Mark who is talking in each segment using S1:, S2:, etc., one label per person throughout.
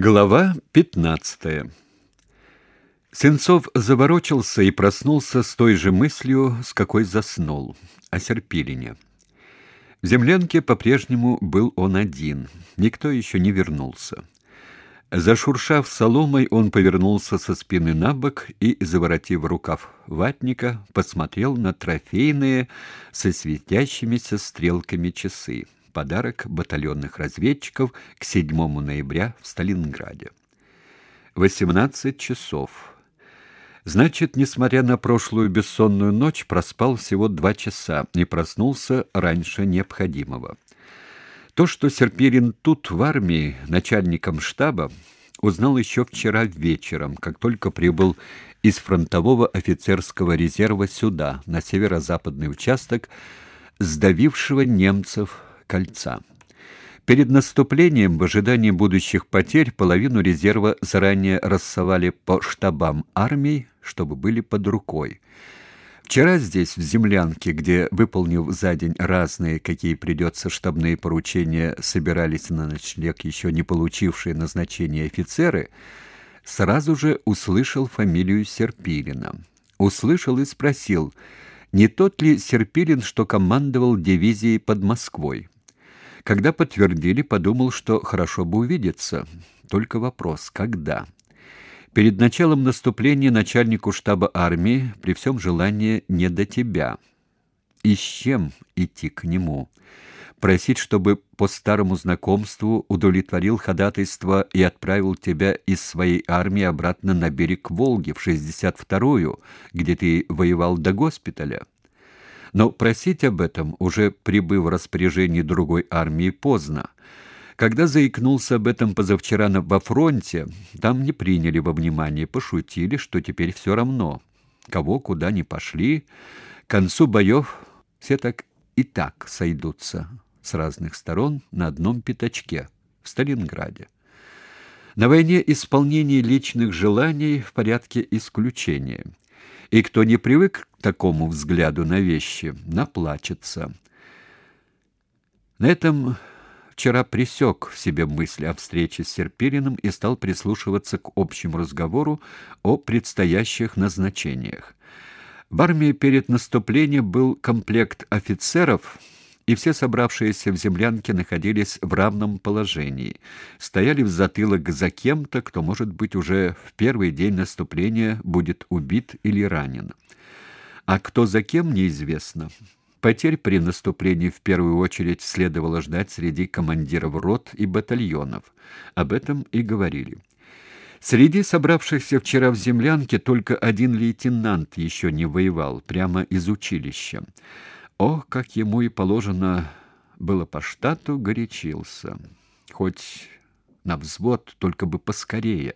S1: Глава 15. Сенцов заворочился и проснулся с той же мыслью, с какой заснул, о Серпилине. В землянке по-прежнему был он один, никто еще не вернулся. Зашуршав соломой, он повернулся со спины на бок и, заворотив рукав ватника, посмотрел на трофейные со светящимися стрелками часы подарок батальонных разведчиков к 7 ноября в Сталинграде. 18 часов. Значит, несмотря на прошлую бессонную ночь, проспал всего два часа и проснулся раньше необходимого. То, что Серпирин тут в армии начальником штаба, узнал еще вчера вечером, как только прибыл из фронтового офицерского резерва сюда, на северо-западный участок, сдавившего немцев кольца. Перед наступлением, в ожидании будущих потерь, половину резерва заранее рассовали по штабам армий, чтобы были под рукой. Вчера здесь, в землянке, где, выполнив за день разные, какие придется штабные поручения, собирались на ночлег еще не получившие назначения офицеры, сразу же услышал фамилию Серпилина. Услышал и спросил, не тот ли Серпилин, что командовал дивизией под Москвой. Когда подтвердили, подумал, что хорошо бы увидеться. Только вопрос, когда? Перед началом наступления начальнику штаба армии при всем желании не до тебя. И с чем идти к нему? Просить, чтобы по старому знакомству удовлетворил ходатайство и отправил тебя из своей армии обратно на берег Волги в 62-ю, где ты воевал до госпиталя? Но просить об этом, уже прибыв в распоряжение другой армии, поздно. Когда заикнулся об этом позавчера во фронте, там не приняли во внимание, пошутили, что теперь все равно. Кого куда ни пошли, к концу боев все так и так сойдутся с разных сторон на одном пятачке в Сталинграде. На войне исполнение личных желаний в порядке исключения – и кто не привык к такому взгляду на вещи, наплачется. На этом вчера пресек в себе мысли о встрече с Серпириным и стал прислушиваться к общему разговору о предстоящих назначениях. В армии перед наступлением был комплект офицеров – и все собравшиеся в землянке находились в равном положении, стояли в затылок за кем-то, кто, может быть, уже в первый день наступления будет убит или ранен. А кто за кем, неизвестно. Потерь при наступлении в первую очередь следовало ждать среди командиров рот и батальонов. Об этом и говорили. Среди собравшихся вчера в землянке только один лейтенант еще не воевал, прямо из училища. О, как ему и положено было по штату, горячился. Хоть на взвод, только бы поскорее.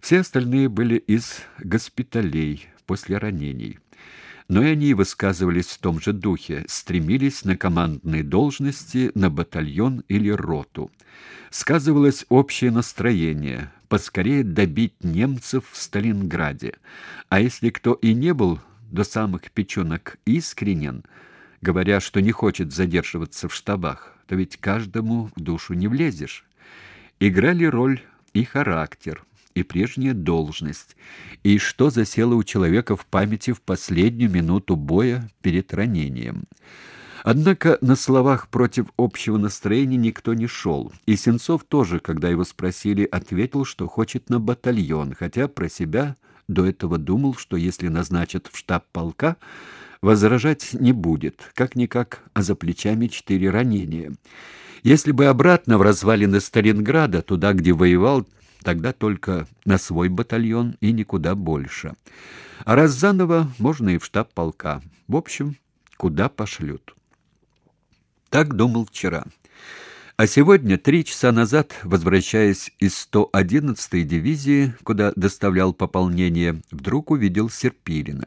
S1: Все остальные были из госпиталей после ранений. Но и они высказывались в том же духе, стремились на командные должности, на батальон или роту. Сказывалось общее настроение поскорее добить немцев в Сталинграде. А если кто и не был до самых печенок искренен, говоря, что не хочет задерживаться в штабах, то ведь каждому в душу не влезешь. Играли роль и характер, и прежняя должность, и что засело у человека в памяти в последнюю минуту боя перед ранением. Однако на словах против общего настроения никто не шел, и Сенцов тоже, когда его спросили, ответил, что хочет на батальон, хотя про себя до этого думал, что если назначат в штаб полка, возражать не будет, как-никак, а за плечами четыре ранения. Если бы обратно в развалины Сталинграда, туда, где воевал, тогда только на свой батальон и никуда больше. А раз заново, можно и в штаб полка. В общем, куда пошлют. Так думал вчера. А сегодня, три часа назад, возвращаясь из 111-й дивизии, куда доставлял пополнение, вдруг увидел Серпилина.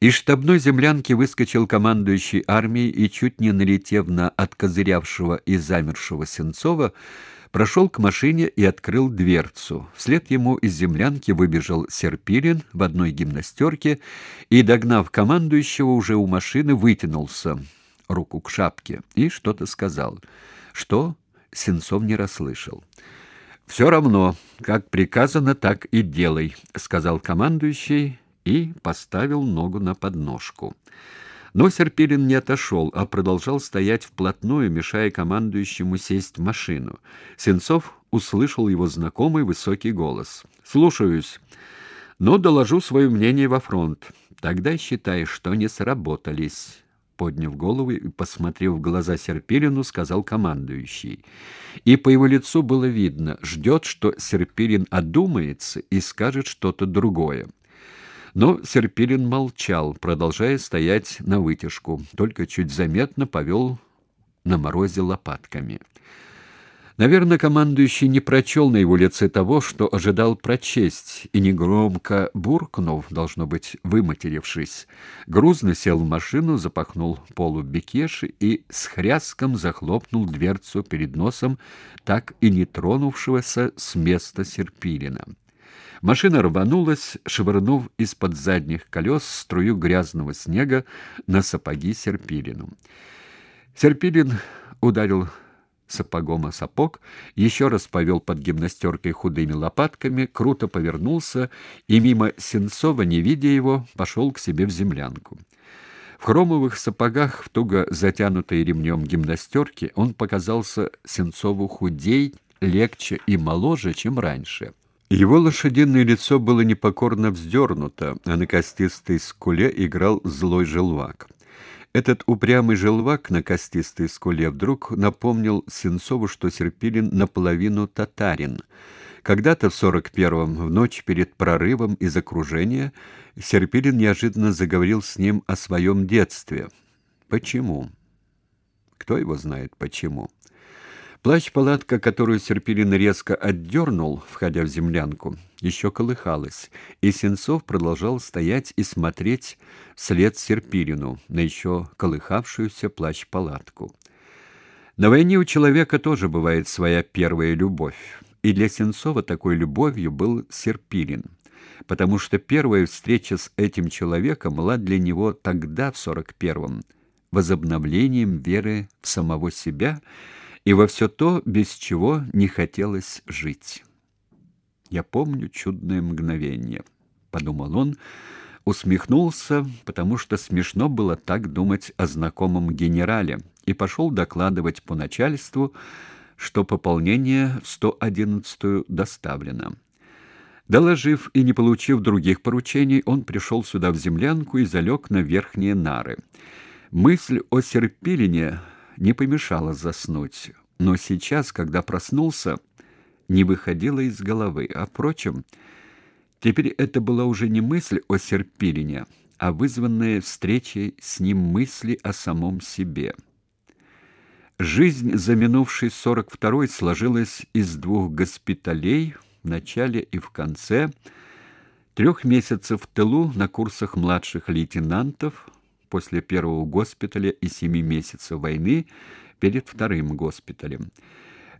S1: Из штабной землянки выскочил командующий армией и, чуть не налетев на откозырявшего и замершего Сенцова, прошел к машине и открыл дверцу. Вслед ему из землянки выбежал Серпилин в одной гимнастерке и, догнав командующего уже у машины, вытянулся, руку к шапке, и что-то сказал — что Сенцов не расслышал. «Все равно, как приказано, так и делай», — сказал командующий и поставил ногу на подножку. Но Серпилин не отошел, а продолжал стоять вплотную, мешая командующему сесть в машину. Сенцов услышал его знакомый высокий голос. «Слушаюсь. Но доложу свое мнение во фронт. Тогда считай, что не сработались». Подняв голову и посмотрев в глаза Серпилину, сказал командующий. И по его лицу было видно, ждет, что Серпилин одумается и скажет что-то другое. Но Серпилин молчал, продолжая стоять на вытяжку, только чуть заметно повел на морозе лопатками. Наверное, командующий не прочел на его лице того, что ожидал прочесть, и негромко буркнув, должно быть, выматерившись, грузно сел в машину, запахнул полу бекеши и с хряском захлопнул дверцу перед носом так и не тронувшегося с места Серпилина. Машина рванулась, швырнув из-под задних колес струю грязного снега на сапоги Серпилину. Серпилин ударил сапогом о сапог, еще раз повел под гимнастеркой худыми лопатками, круто повернулся и мимо Сенцова, не видя его, пошел к себе в землянку. В хромовых сапогах, в туго затянутой ремнем гимнастерки, он показался Сенцову худей, легче и моложе, чем раньше. Его лошадиное лицо было непокорно вздернуто, а на костистой скуле играл злой желвак. Этот упрямый желвак на костистой скуле вдруг напомнил Сенцову, что Серпилин наполовину татарин. Когда-то в сорок первом, в ночь перед прорывом из окружения, Серпилин неожиданно заговорил с ним о своем детстве. Почему? Кто его знает почему? Плащ-палатка, которую Серпилин резко отдернул, входя в землянку, еще колыхалась, и Сенцов продолжал стоять и смотреть вслед Серпилину на еще колыхавшуюся плащ-палатку. На войне у человека тоже бывает своя первая любовь, и для Сенцова такой любовью был Серпилин, потому что первая встреча с этим человеком была для него тогда, в сорок первом, возобновлением веры в самого себя — и во все то, без чего не хотелось жить. Я помню чудное мгновение, подумал он, усмехнулся, потому что смешно было так думать о знакомом генерале, и пошел докладывать по начальству, что пополнение в 111-ю доставлено. Доложив и не получив других поручений, он пришел сюда в землянку и залег на верхние нары. Мысль о Серпилине не помешало заснуть, но сейчас, когда проснулся, не выходило из головы. А впрочем, теперь это была уже не мысль о Серпилине, а вызванная встречей с ним мысли о самом себе. Жизнь за минувший сорок второй сложилась из двух госпиталей в начале и в конце, трех месяцев в тылу на курсах младших лейтенантов, после первого госпиталя и семи месяцев войны перед вторым госпиталем.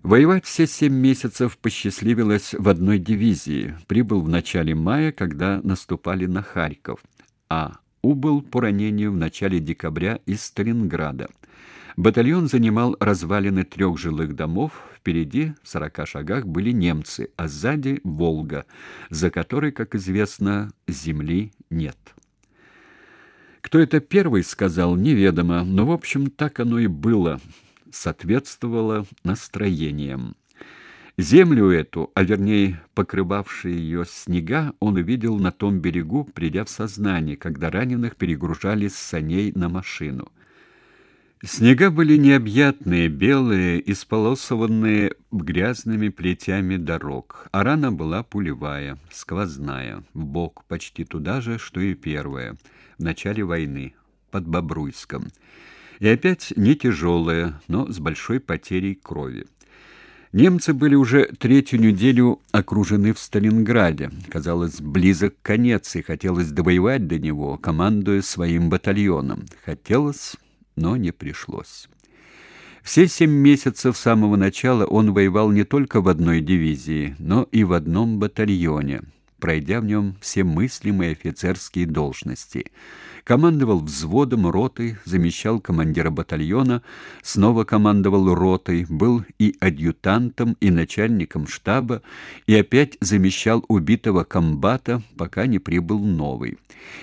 S1: Воевать все семь месяцев посчастливилось в одной дивизии. Прибыл в начале мая, когда наступали на Харьков, а убыл по ранению в начале декабря из Сталинграда. Батальон занимал развалины трех жилых домов, впереди, в сорока шагах, были немцы, а сзади — Волга, за которой, как известно, земли нет. Кто это первый сказал, неведомо, но, в общем, так оно и было, соответствовало настроениям. Землю эту, а вернее покрывавшие ее снега, он увидел на том берегу, придя в сознание, когда раненых перегружали с саней на машину. Снега были необъятные, белые, исполосованные грязными плетями дорог, а рана была пулевая, сквозная, в бок, почти туда же, что и первая, в начале войны, под Бобруйском. И опять не тяжелая, но с большой потерей крови. Немцы были уже третью неделю окружены в Сталинграде. Казалось, близок конец, и хотелось довоевать до него, командуя своим батальоном. Хотелось но не пришлось. Все семь месяцев с самого начала он воевал не только в одной дивизии, но и в одном батальоне. Пройдя в нем все мыслимые офицерские должности. Командовал взводом, ротой, замещал командира батальона, снова командовал ротой, был и адъютантом, и начальником штаба, и опять замещал убитого комбата, пока не прибыл новый.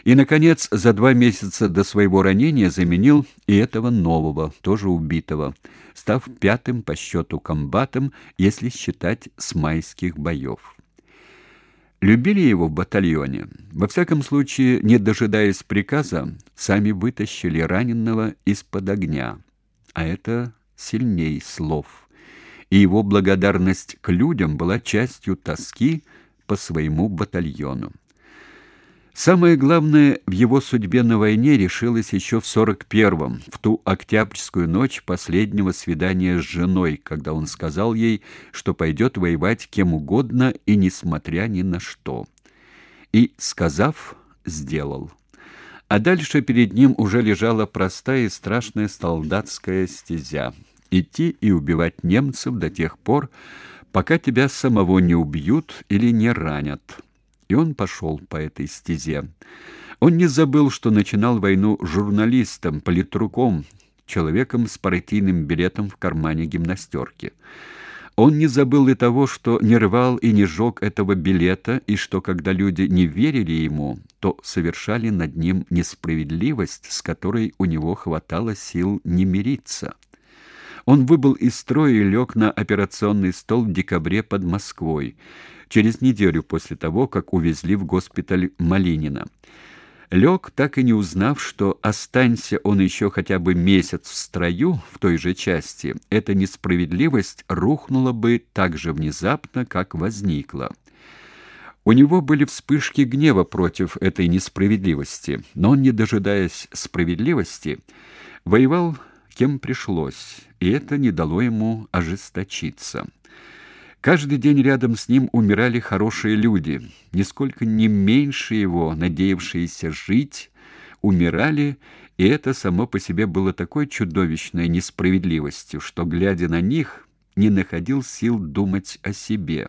S1: И, наконец, за два месяца до своего ранения заменил и этого нового, тоже убитого, став пятым по счету комбатом, если считать с майских боев. Любили его в батальоне. Во всяком случае, не дожидаясь приказа, сами вытащили раненого из-под огня. А это сильней слов. И его благодарность к людям была частью тоски по своему батальону. Самое главное в его судьбе на войне решилось еще в 41-м, в ту октябрьскую ночь последнего свидания с женой, когда он сказал ей, что пойдет воевать кем угодно и несмотря ни на что. И, сказав, сделал. А дальше перед ним уже лежала простая и страшная солдатская стезя. Идти и убивать немцев до тех пор, пока тебя самого не убьют или не ранят и он пошел по этой стезе. Он не забыл, что начинал войну журналистом, политруком, человеком с партийным билетом в кармане гимнастерки. Он не забыл и того, что не рвал и не жег этого билета, и что, когда люди не верили ему, то совершали над ним несправедливость, с которой у него хватало сил не мириться. Он выбыл из строя и лег на операционный стол в декабре под Москвой через неделю после того, как увезли в госпиталь Малинина. Лег, так и не узнав, что останься он еще хотя бы месяц в строю в той же части, эта несправедливость рухнула бы так же внезапно, как возникла. У него были вспышки гнева против этой несправедливости, но он, не дожидаясь справедливости, воевал кем пришлось, и это не дало ему ожесточиться. Каждый день рядом с ним умирали хорошие люди, нисколько не меньше его, надеявшиеся жить, умирали, и это само по себе было такой чудовищной несправедливостью, что, глядя на них, не находил сил думать о себе.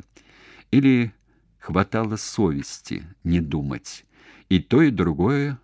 S1: Или хватало совести не думать. И то, и другое